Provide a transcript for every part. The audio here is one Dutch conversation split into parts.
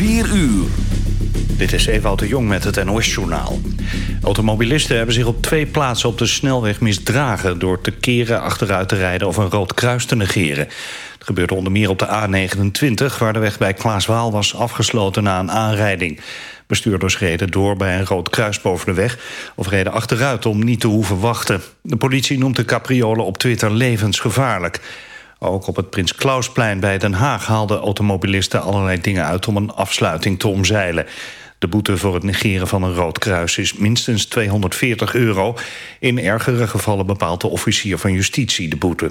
4 uur. Dit is Ewout de Jong met het NOS-journaal. Automobilisten hebben zich op twee plaatsen op de snelweg misdragen... door te keren, achteruit te rijden of een rood kruis te negeren. Het gebeurde onder meer op de A29... waar de weg bij Klaaswaal was afgesloten na een aanrijding. Bestuurders reden door bij een rood kruis boven de weg... of reden achteruit om niet te hoeven wachten. De politie noemt de capriolen op Twitter levensgevaarlijk... Ook op het Prins Klausplein bij Den Haag haalden automobilisten allerlei dingen uit om een afsluiting te omzeilen. De boete voor het negeren van een rood kruis is minstens 240 euro. In ergere gevallen bepaalt de officier van justitie de boete.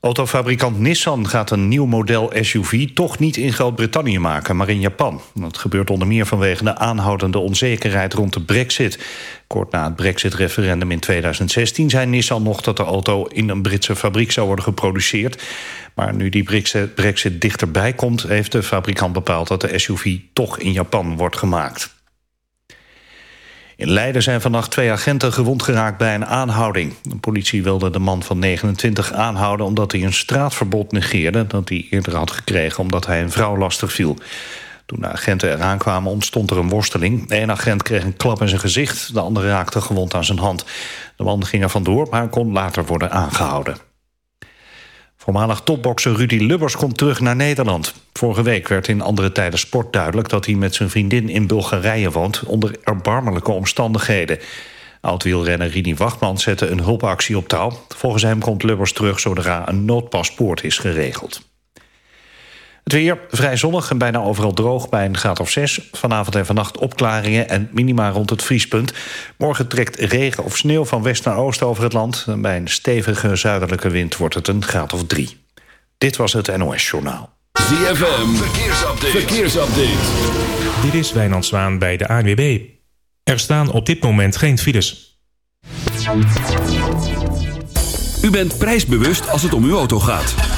Autofabrikant Nissan gaat een nieuw model SUV toch niet in Groot-Brittannië maken, maar in Japan. Dat gebeurt onder meer vanwege de aanhoudende onzekerheid rond de brexit. Kort na het brexit-referendum in 2016 zei Nissan nog dat de auto in een Britse fabriek zou worden geproduceerd. Maar nu die brexit dichterbij komt, heeft de fabrikant bepaald dat de SUV toch in Japan wordt gemaakt. In Leiden zijn vannacht twee agenten gewond geraakt bij een aanhouding. De politie wilde de man van 29 aanhouden... omdat hij een straatverbod negeerde dat hij eerder had gekregen... omdat hij een vrouw lastig viel. Toen de agenten eraan kwamen ontstond er een worsteling. De een agent kreeg een klap in zijn gezicht, de andere raakte gewond aan zijn hand. De man ging er vandoor, maar kon later worden aangehouden. Voormalig topbokser Rudy Lubbers komt terug naar Nederland. Vorige week werd in andere tijden sport duidelijk... dat hij met zijn vriendin in Bulgarije woont... onder erbarmelijke omstandigheden. Oud-wielrenner Rini Wachtman zette een hulpactie op touw. Volgens hem komt Lubbers terug zodra een noodpaspoort is geregeld. Het weer vrij zonnig en bijna overal droog bij een graad of 6. Vanavond en vannacht opklaringen en minima rond het vriespunt. Morgen trekt regen of sneeuw van west naar oost over het land. En bij een stevige zuidelijke wind wordt het een graad of 3. Dit was het NOS Journaal. ZFM, verkeersupdate. verkeersupdate. Dit is Wijnand Zwaan bij de ANWB. Er staan op dit moment geen files. U bent prijsbewust als het om uw auto gaat.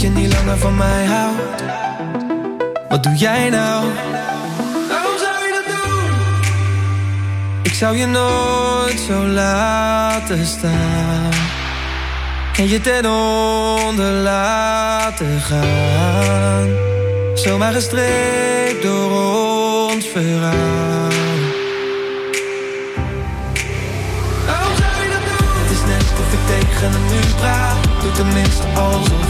Dat je niet langer van mij houdt. Wat doe jij nou? zou je nooit zo laten staan. En je ten onder laten gaan. Zomaar gestreept door ons verhaal. Waarom zou je dat doen? Het is net of ik tegen een muur praat. Doe tenminste alsof.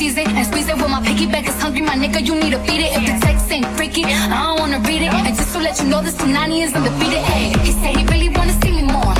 It and squeeze it. Well, my piggyback is hungry, my nigga. You need to feed it. If the text ain't freaky, I don't wanna read it. And just to let you know, this Punani is undefeated. Hey, he say he really wanna see me more.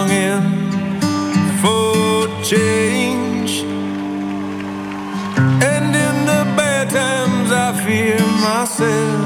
myself.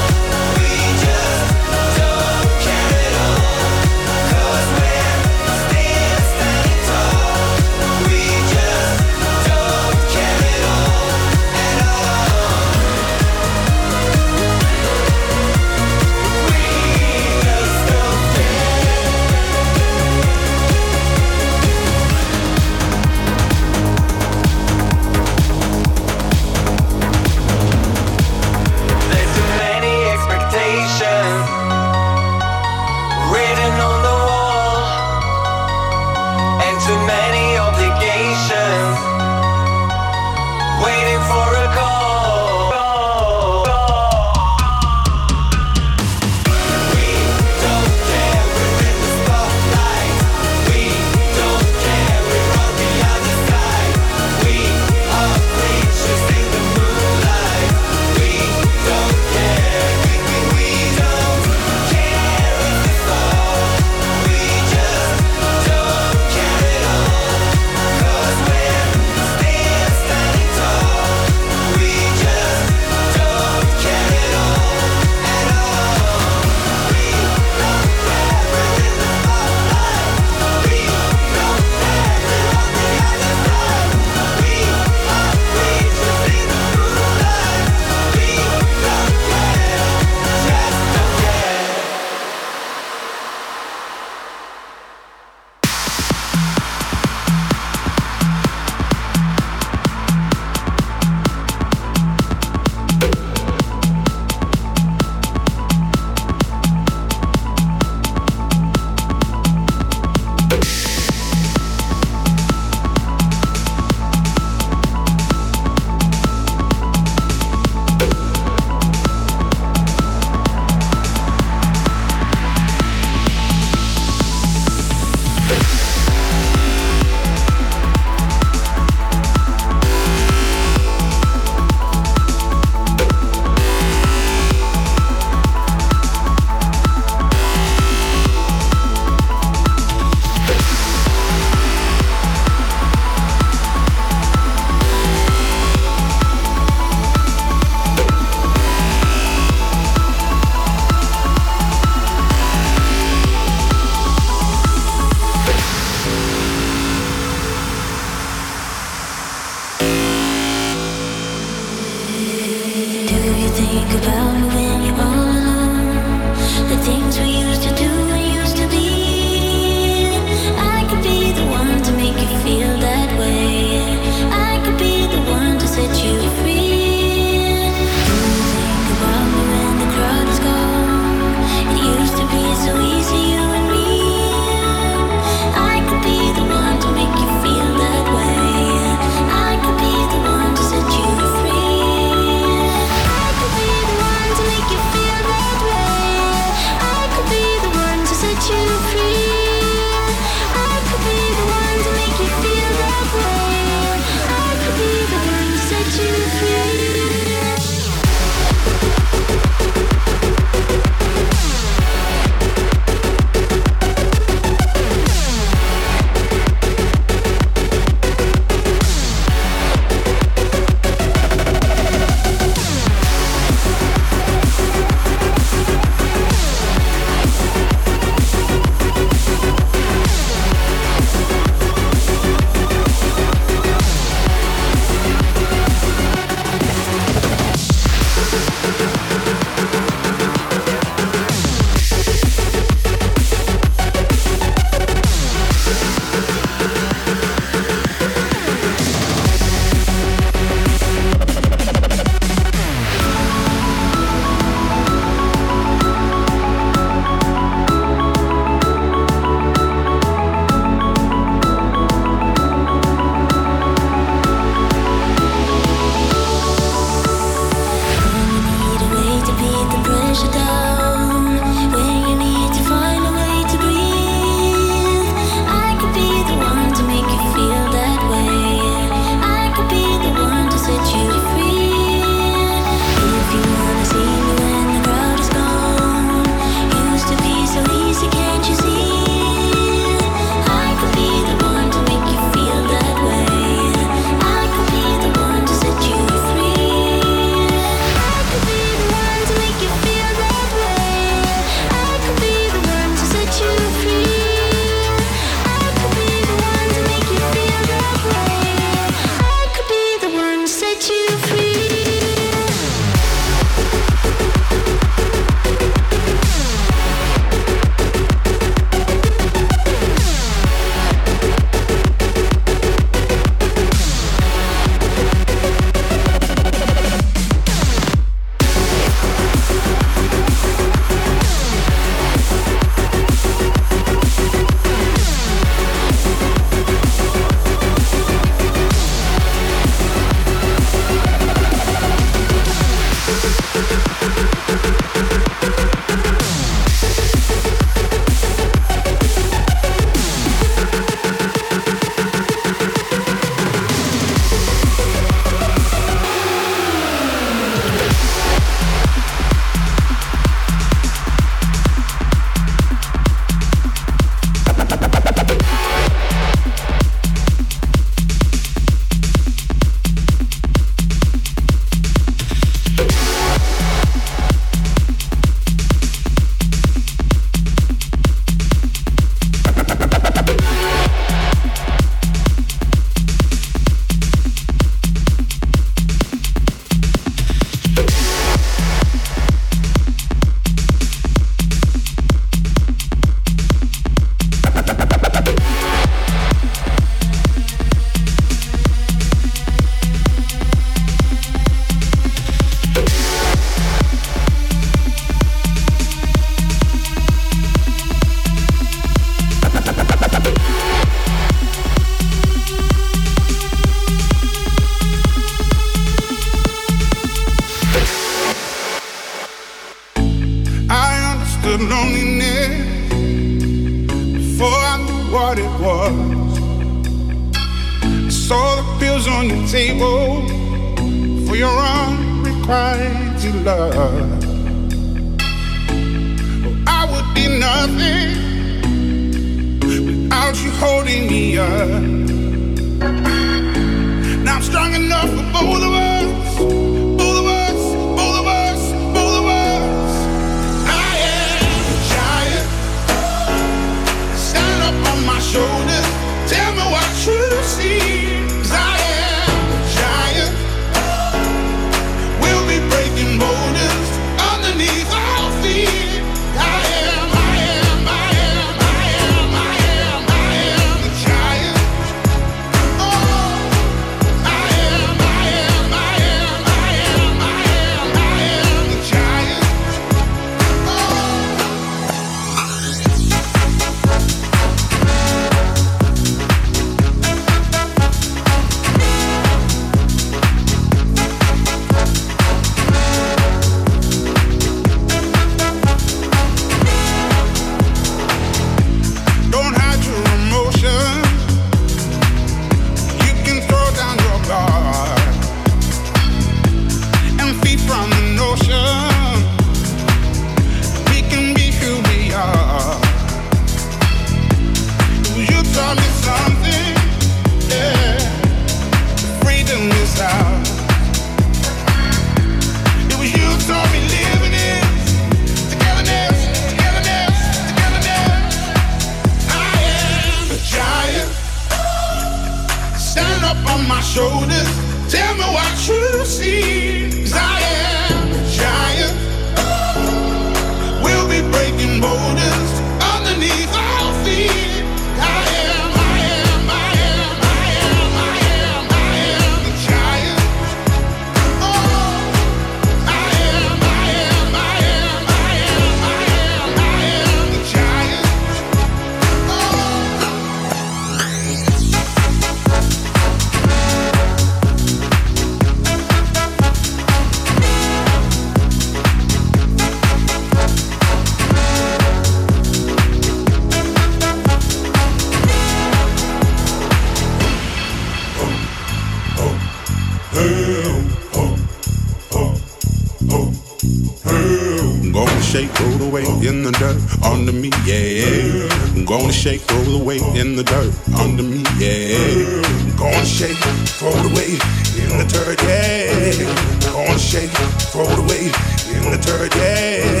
In the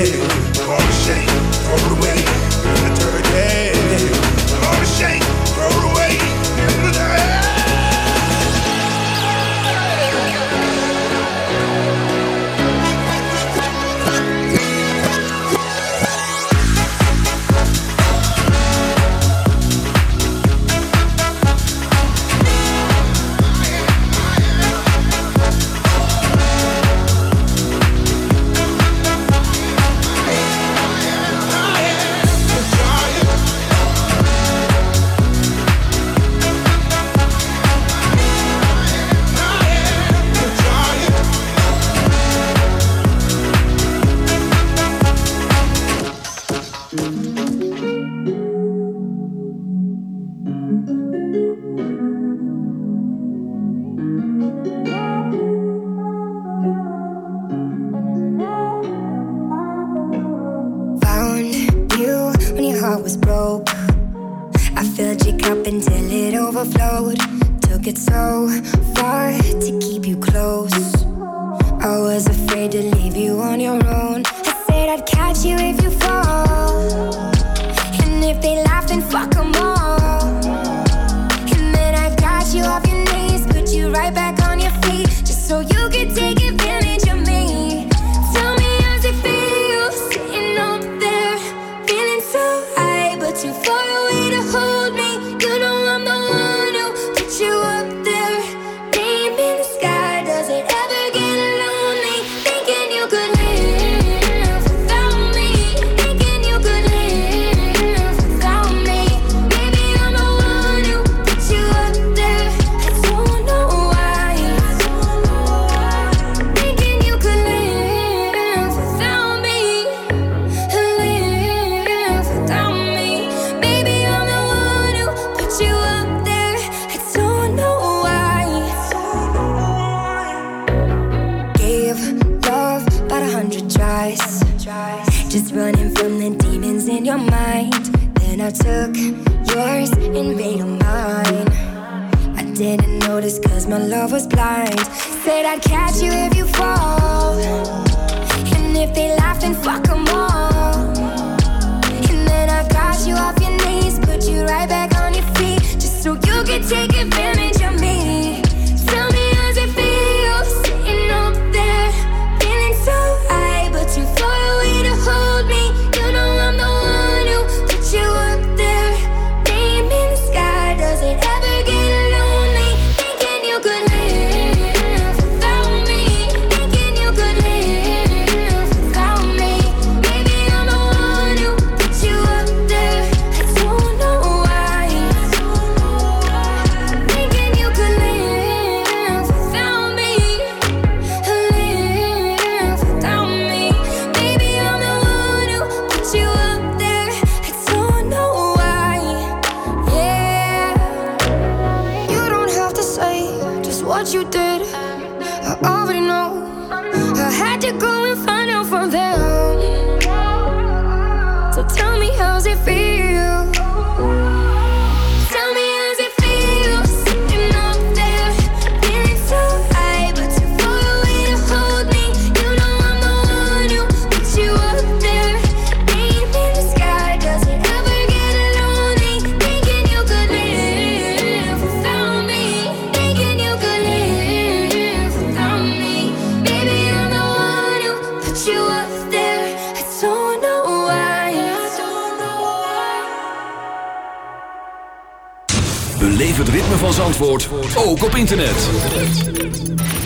ook op internet.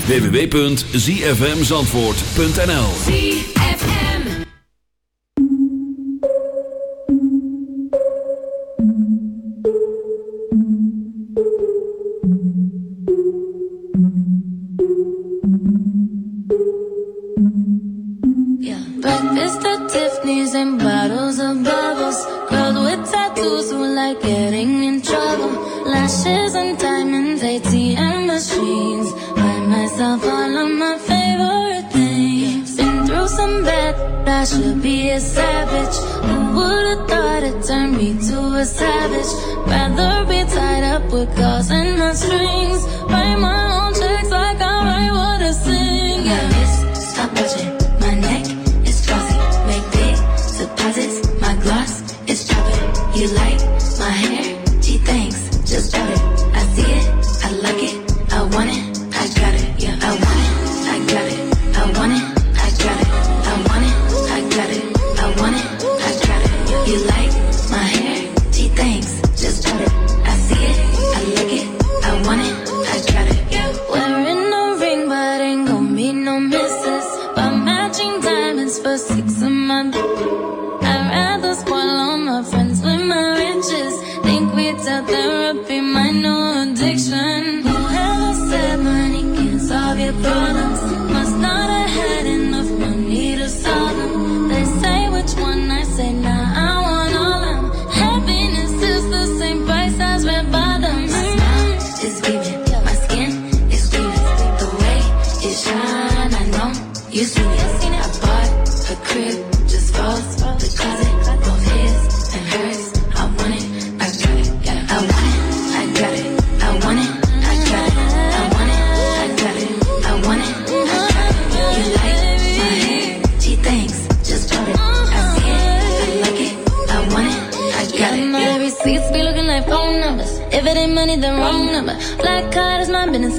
www.zfmzandvoort.nl ZFM yeah. Breakfast at Tiffany's and bottles of bubbles Girls with tattoos who like getting in trouble lashes and diamonds, ATM machines. Buy myself all of my favorite things. Been through some bad, I should be a savage. Who would've thought it turned me to a savage? Rather be tied up with calls and my strings. Write my own checks like I write what I sing. Yeah. Stop touching. My neck is frosty. Make big deposits. My gloss is chopping. You like my hair? Gee, thanks. I see it, I like it, I want it. gonna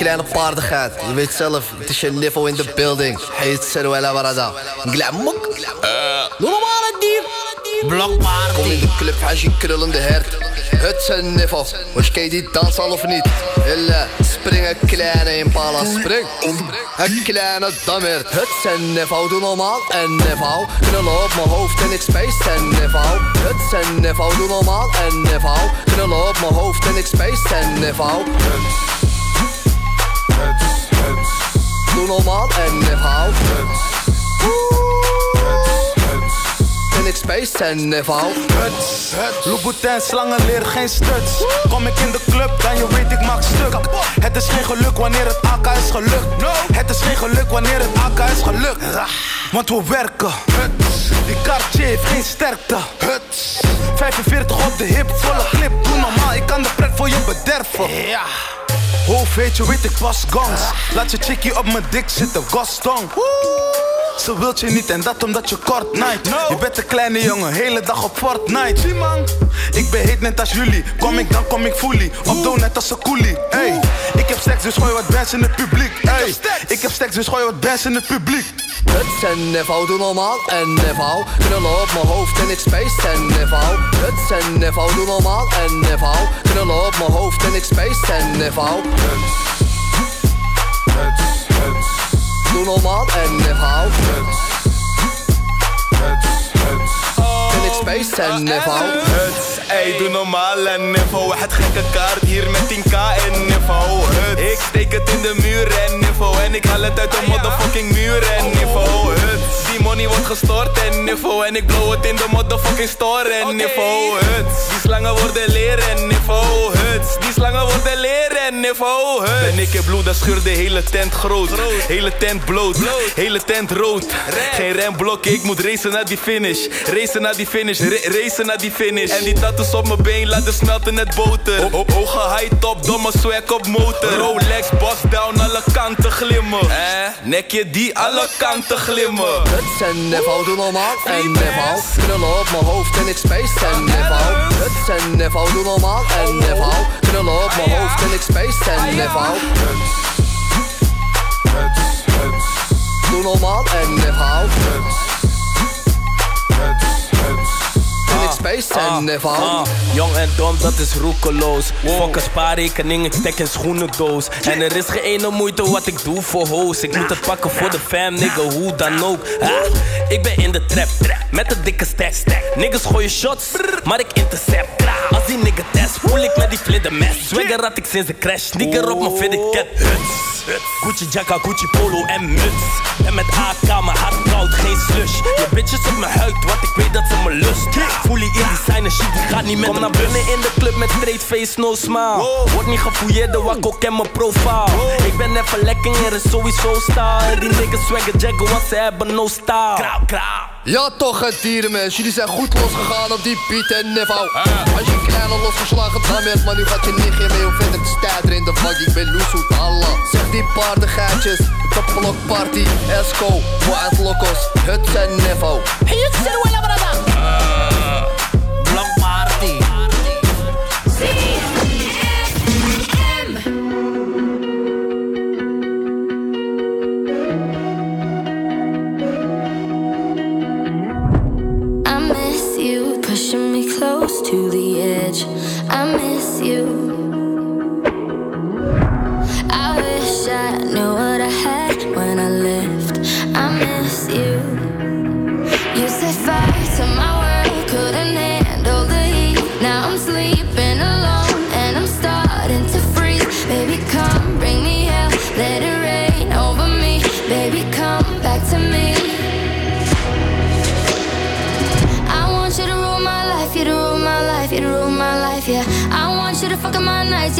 kleine paardigheid? Je weet zelf, het is je niveau in de building. Heet Seruela Barada. Glamok. Doe normaal het dier. Blokpaard. Kom in de club, is je krullende hert. Het zijn niveau. Was je die dans al of niet? Hille, spring een kleine impala, spring. Een kleine dammer. Het zijn niveau, doe normaal en niveau. Knullen op mijn hoofd en ik space en niveau. Het zijn niveau, doe normaal en niveau. Knullen op mijn hoofd en ik space en niveau. Normaal en niveau. En ik space en niveau. Louboutin, slangen leer geen stuts. Kom ik in de club, dan je weet ik maak stuk. Het is geen geluk wanneer het AK is gelukt. Het is geen geluk wanneer het AK is gelukt. Want we werken. Die Cartier heeft geen sterkte. 45 op de hip, volle clip. Doe normaal, ik kan de pret voor je bederven. Ja. Hoofd weet je, weet ik pas gans. Laat je chickie op mijn dik zitten, Gaston. Ze wilt je niet en dat omdat je kort night. Je bent een kleine jongen, hele dag op Fortnite. Zie man, ik ben heet net als jullie. Kom ik dan kom ik fully. Op doe net als een coolie. Hey, ik heb seks dus gooi wat bands in het publiek. Hey, ik heb seks dus gooi wat bands in het publiek. Huts en niveau, doe normaal en niveau. Knullen op mijn hoofd en ik space en niveau. Huts en niveau, doe normaal en niveau. Knullen op mijn hoofd en ik space en niveau. Doe normaal en niveau. Huts, ey, doe normaal en niveau. Het gekke kaart hier met 10k en niveau. Huts, ik steek het in de muur en niveau. En ik haal het uit de motherfucking muur en niveau. Huts, die money wordt gestort en niveau. En ik blow het in de motherfucking store en niveau. Huts, die slangen worden leren en niveau. Huts, die slangen worden leren en niveau. Huts. Ben ik in bloed, dan scheur de hele tent groot. Hele tent bloot, hele tent rood. Geen remblok, ik moet racen naar die finish. Racen naar die finish, ra- racen naar die finish. En die tattoos op mijn been laten smelten net boter. O- o- Ogen high top, domme swag op motor. Rolex, boss down, alle kanten glimmen. Eh, nekje die alle kanten glimmen. Huts en niveau, doe normaal en niveau. Knullen op mijn hoofd en ik space en niveau. Huts en niveau, doe normaal en niveau. Knullen op mijn hoofd en ik space en niveau. Doe normaal en niveau. En ik space en niveau. Ah, jong en dom, dat is roekeloos. Fuck een spaarrekening, ik stek een schoenendoos. En er is geen ene moeite wat ik doe voor hoes. Ik moet het pakken voor de fam, nigga, hoe dan ook. Ah, ik ben in de trap, met een dikke stack. Niggas gooien shots, maar ik intercept. Als die nigga test, voel ik met die flidder mes. Swagger had ik sinds de crash, nigger op mijn fitted cat. Huts. Gucci jacka, Gucci polo en muts. En met AK, mijn hart koud, geen slush. Je bitches op mijn huid, want ik weet dat ze me lust. Voel je in designer shit, die gaat niet met Kom naar binnen in de club met straight face, no smile. Word niet gefouilleerd, de wakko ken mijn profile. Ik ben even lekker, er is sowieso style. Die niggas swagger jaggen, want ze hebben no style. Krauw, krauw. Ja toch het dierenmens, jullie zijn goed losgegaan op die beat en niveau Als je kleine losgeslagen dan bent, maar nu gaat je nichtje mee. Hoe vet ik sta er in de vak, ik ben loesoet Allah. Zeg die paardengeitjes, topblok party, Esco, Wild Locos, het zijn niveau Hey, het zijn wel Blok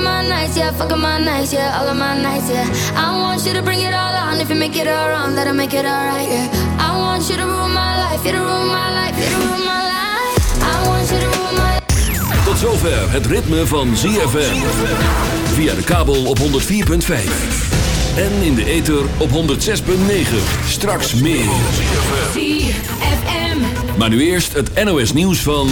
Want you to fuck up my nights, yeah, fuck up my nights, yeah, all of my nights, yeah. I want you to bring it all on. If you make it all wrong, that'll make it alright, yeah. I want you to rule my life, you to rule my life, you to rule my life. I want you to rule my Tot zover het ritme van ZFM. Via de kabel op 104.5. En in de ether op 106.9. Straks meer. ZFM. Maar nu eerst het NOS nieuws van...